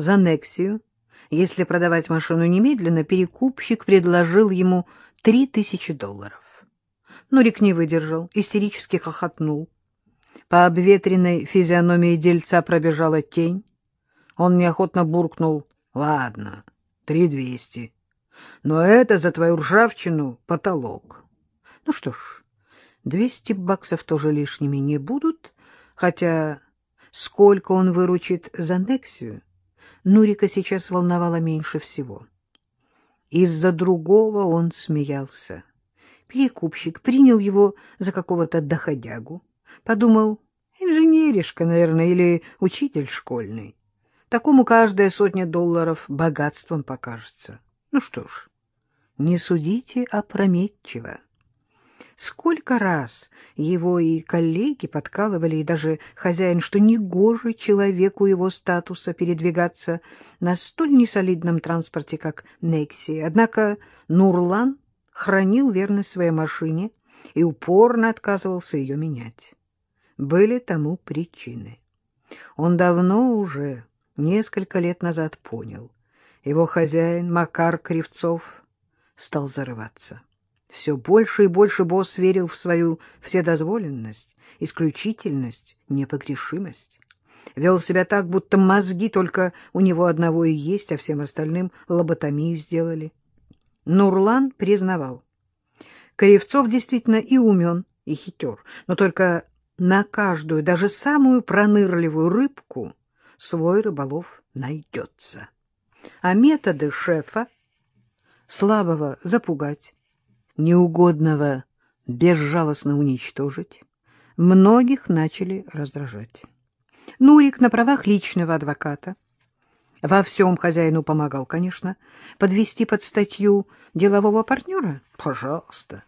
за Нексию. Если продавать машину немедленно, перекупщик предложил ему три тысячи долларов. Нурик не выдержал, истерически хохотнул. По обветренной физиономии дельца пробежала тень. Он неохотно буркнул. — Ладно, три двести. Но это за твою ржавчину потолок. Ну что ж, двести баксов тоже лишними не будут, хотя сколько он выручит за Нексию, Нурика сейчас волновало меньше всего. Из-за другого он смеялся. Перекупщик принял его за какого-то доходягу. Подумал, инженеришка, наверное, или учитель школьный. Такому каждая сотня долларов богатством покажется. Ну что ж, не судите опрометчиво. Сколько раз его и коллеги подкалывали, и даже хозяин, что негоже человеку его статуса передвигаться на столь несолидном транспорте, как Некси. Однако Нурлан хранил верность своей машине и упорно отказывался ее менять. Были тому причины. Он давно уже, несколько лет назад, понял. Его хозяин, Макар Кривцов, стал зарываться. Все больше и больше босс верил в свою вседозволенность, исключительность, непогрешимость. Вел себя так, будто мозги только у него одного и есть, а всем остальным лоботомию сделали. Нурлан признавал. Кривцов действительно и умен, и хитер, но только на каждую, даже самую пронырливую рыбку свой рыболов найдется. А методы шефа — слабого запугать, неугодного безжалостно уничтожить, многих начали раздражать. Нурик на правах личного адвоката во всем хозяину помогал, конечно. Подвести под статью делового партнера? Пожалуйста.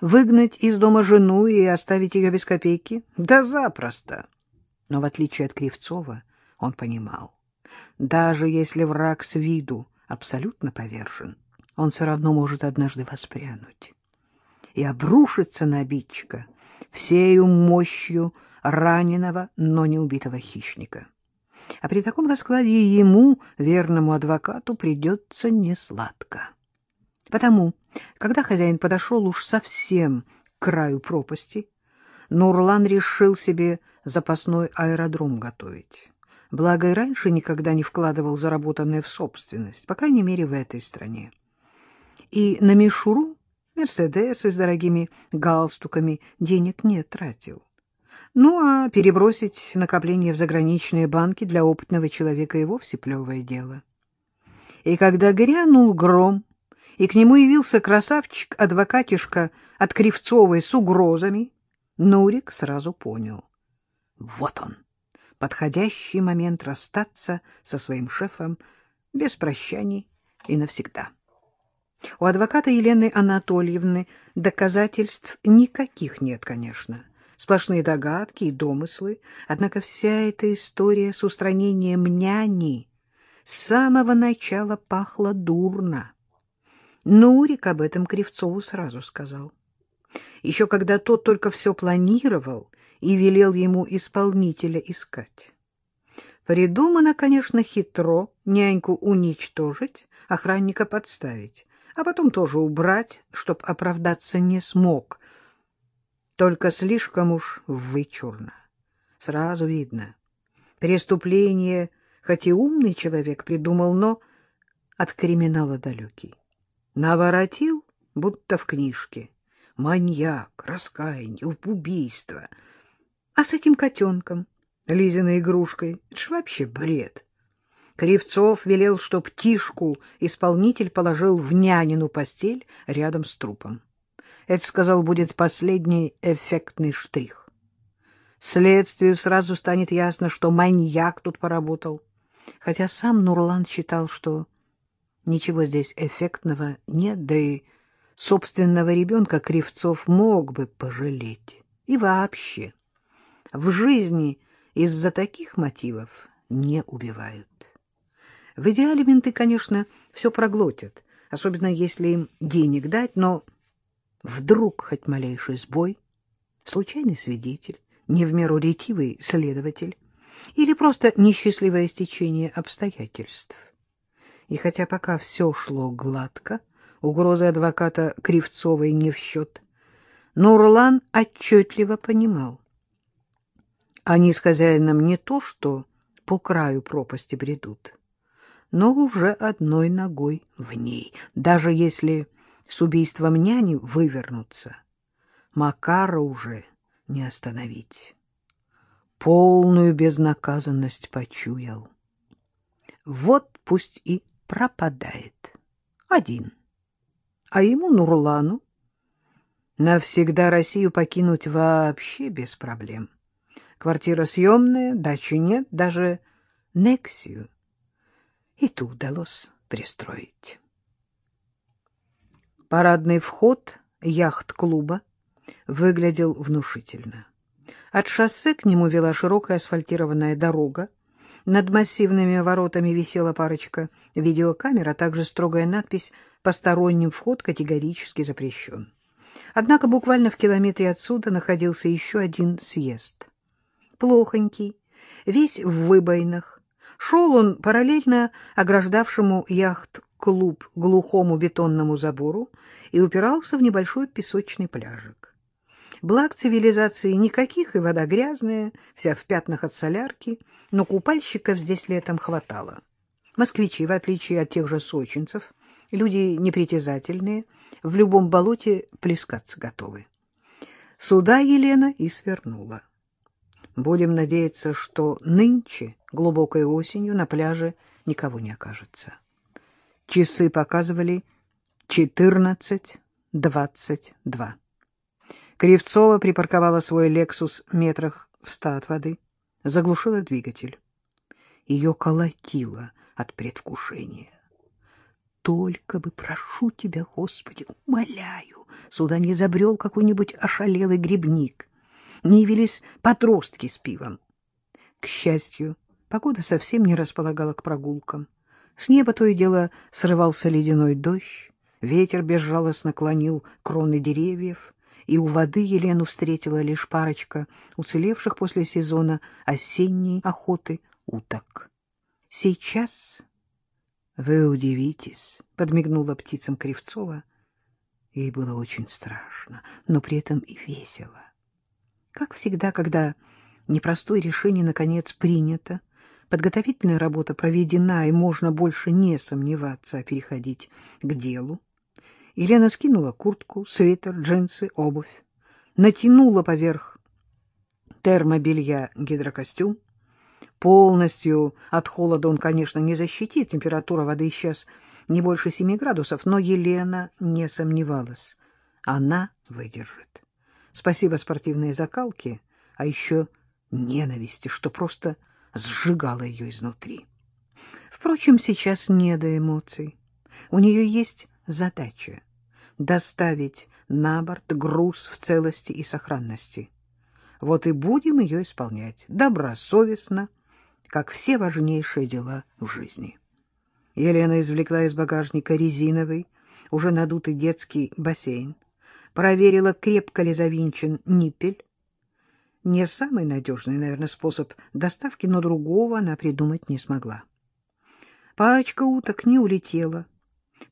Выгнать из дома жену и оставить ее без копейки? Да запросто. Но в отличие от Кривцова, он понимал, даже если враг с виду абсолютно повержен, он все равно может однажды воспрянуть и обрушиться на обидчика всею мощью раненого, но не убитого хищника. А при таком раскладе ему, верному адвокату, придется несладко. Потому, когда хозяин подошел уж совсем к краю пропасти, Нурлан решил себе запасной аэродром готовить. Благо и раньше никогда не вкладывал заработанное в собственность, по крайней мере, в этой стране. И на мишуру, мерседесы с дорогими галстуками, денег не тратил. Ну, а перебросить накопления в заграничные банки для опытного человека и вовсе плевое дело. И когда грянул гром, и к нему явился красавчик-адвокатишка от Кривцовой с угрозами, Нурик сразу понял. Вот он, подходящий момент расстаться со своим шефом без прощаний и навсегда. У адвоката Елены Анатольевны доказательств никаких нет, конечно. Сплошные догадки и домыслы. Однако вся эта история с устранением няни с самого начала пахла дурно. Нурик об этом Кривцову сразу сказал. Еще когда тот только все планировал и велел ему исполнителя искать. Придумано, конечно, хитро няньку уничтожить, охранника подставить, а потом тоже убрать, чтоб оправдаться не смог. Только слишком уж вычурно. Сразу видно. Преступление, хоть и умный человек придумал, но от криминала далекий. Наворотил, будто в книжке. Маньяк, раскаяние, убийство. А с этим котенком, Лизиной игрушкой, это ж вообще бред. Кривцов велел, чтоб Тишку исполнитель положил в нянину постель рядом с трупом. Это, сказал, будет последний эффектный штрих. Следствию сразу станет ясно, что маньяк тут поработал. Хотя сам Нурлан считал, что Ничего здесь эффектного нет, да и собственного ребенка Кривцов мог бы пожалеть. И вообще, в жизни из-за таких мотивов не убивают. В идеале менты, конечно, все проглотят, особенно если им денег дать, но вдруг хоть малейший сбой, случайный свидетель, не в меру ретивый следователь, или просто несчастливое стечение обстоятельств. И хотя пока все шло гладко, угрозы адвоката Кривцовой не в счет, Нурлан отчетливо понимал. Они с хозяином не то что по краю пропасти бредут, но уже одной ногой в ней, даже если с убийством няни вывернуться. Макара уже не остановить. Полную безнаказанность почуял. Вот пусть и пропадает. Один. А ему, Нурлану, навсегда Россию покинуть вообще без проблем. Квартира съемная, дачи нет, даже Нексию. И ту удалось пристроить. Парадный вход яхт-клуба выглядел внушительно. От шоссе к нему вела широкая асфальтированная дорога. Над массивными воротами висела парочка видеокамер, а также строгая надпись «Посторонним вход категорически запрещен». Однако буквально в километре отсюда находился еще один съезд. Плохонький, весь в выбоинах. Шел он параллельно ограждавшему яхт-клуб глухому бетонному забору и упирался в небольшой песочный пляжик. Благ цивилизации никаких, и вода грязная, вся в пятнах от солярки, но купальщиков здесь летом хватало. Москвичи, в отличие от тех же сочинцев, люди непритязательные, в любом болоте плескаться готовы. Сюда Елена и свернула. Будем надеяться, что нынче, глубокой осенью, на пляже никого не окажется. Часы показывали четырнадцать двадцать два. Кривцова припарковала свой «Лексус» метрах в ста от воды, заглушила двигатель. Ее колотило от предвкушения. Только бы, прошу тебя, Господи, умоляю, сюда не забрел какой-нибудь ошалелый грибник, не явились подростки с пивом. К счастью, погода совсем не располагала к прогулкам. С неба то и дело срывался ледяной дождь, ветер безжалостно клонил кроны деревьев, и у воды Елену встретила лишь парочка уцелевших после сезона осенней охоты уток. — Сейчас вы удивитесь, — подмигнула птицам Кривцова. Ей было очень страшно, но при этом и весело. Как всегда, когда непростое решение наконец принято, подготовительная работа проведена, и можно больше не сомневаться, а переходить к делу, Елена скинула куртку, свитер, джинсы, обувь, натянула поверх термобелья гидрокостюм. Полностью от холода он, конечно, не защитит, температура воды сейчас не больше семи градусов, но Елена не сомневалась. Она выдержит. Спасибо спортивной закалке, а еще ненависти, что просто сжигало ее изнутри. Впрочем, сейчас не до эмоций. У нее есть задача доставить на борт груз в целости и сохранности. Вот и будем ее исполнять добросовестно, как все важнейшие дела в жизни. Елена извлекла из багажника резиновый, уже надутый детский бассейн, проверила, крепко ли завинчен ниппель. Не самый надежный, наверное, способ доставки, но другого она придумать не смогла. Парочка уток не улетела,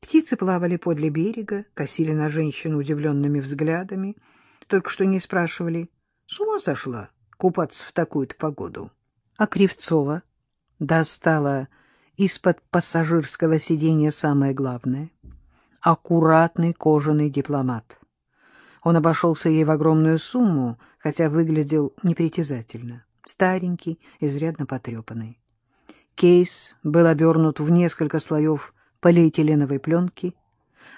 Птицы плавали подле берега, косили на женщину удивленными взглядами, только что не спрашивали, с ума сошла купаться в такую-то погоду. А Кривцова достала из-под пассажирского сиденья самое главное — аккуратный кожаный дипломат. Он обошелся ей в огромную сумму, хотя выглядел непритязательно, старенький, изрядно потрепанный. Кейс был обернут в несколько слоев полиэтиленовой пленки,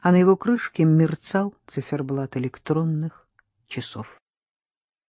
а на его крышке мерцал циферблат электронных часов.